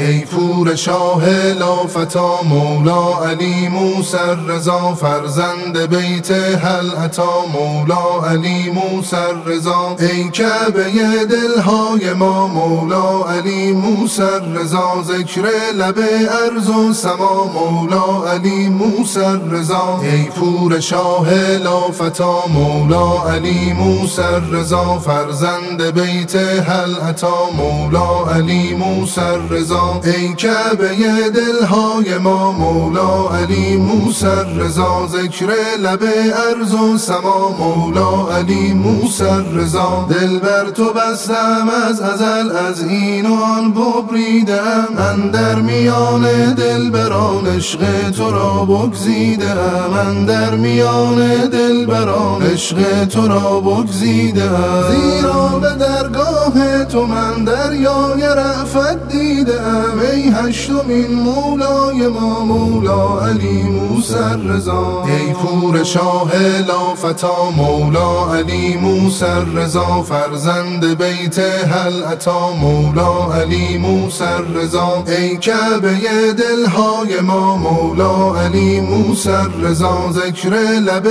ای پور شاه لافتا مولا علی موسی رضا. فرزند بیت هل عطا مولا علی موسی رضا. ای کعبه دلهای ما مولا علی موسی رضا. ذکر لب ارز و سما مولا علی موسی رضا. ای پور شاه لافتا مولا علی موسی رضا. فرزند بیت هل عطا مولا علی موسی رضا. ای کعبه دلهای ما مولا علی موسی رضا. ذکر لب ارز و سما مولا علی موسی رضا. دل بر تو بستم از ازل از این و آن ببریدم. من در میان دل بران عشق تو را بگزیدم. من در میان دل بران عشق تو را بگزیدم. زیرا به درگاه تو من دریای رفت دیدم ای هشتمین مولای ما مولا علی موسر رضا. ای پور شاه لافتا مولا علی موسر رضا. فرزند بیت هل عطا مولا علی موسر رضا. ای کعبه دلهای ما مولا علی موسر رضا. ذکر لب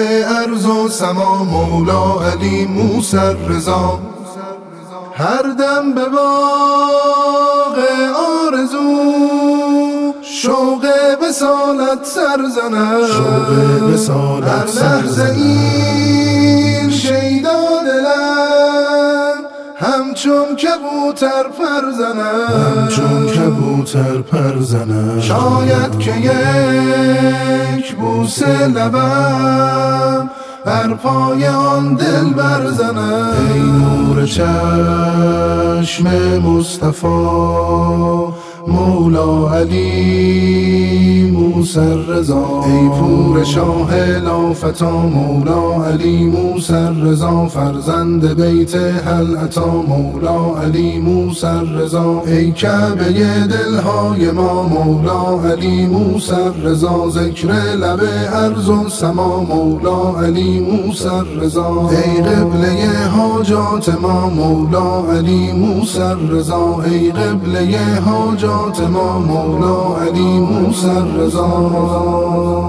ارز و سما مولا علی موسر رضا. هر دم به باغ آرزو شوق وسالت سر زند شوق وسالت سر زند این شیدا دلم همچون کبوتر پر زند همچون کبوتر پر زند شاید که یک بوسه لبم بر پای آن دل برزند ای نور چشم مصطفی. مولا علی موسر رضا ای پور شاه لافتا مولا علی موسر رضا فرزند بیت هل عطا مولا علی موسر رضا ای کعبه دلهای ما مولا علی موسر رضا ذکر لب ارز و سما مولا علی موسر رضا ای قبله حاجات ما مولا علی موسر رضا ای قبله حاجات ما مولا علی موسر رضا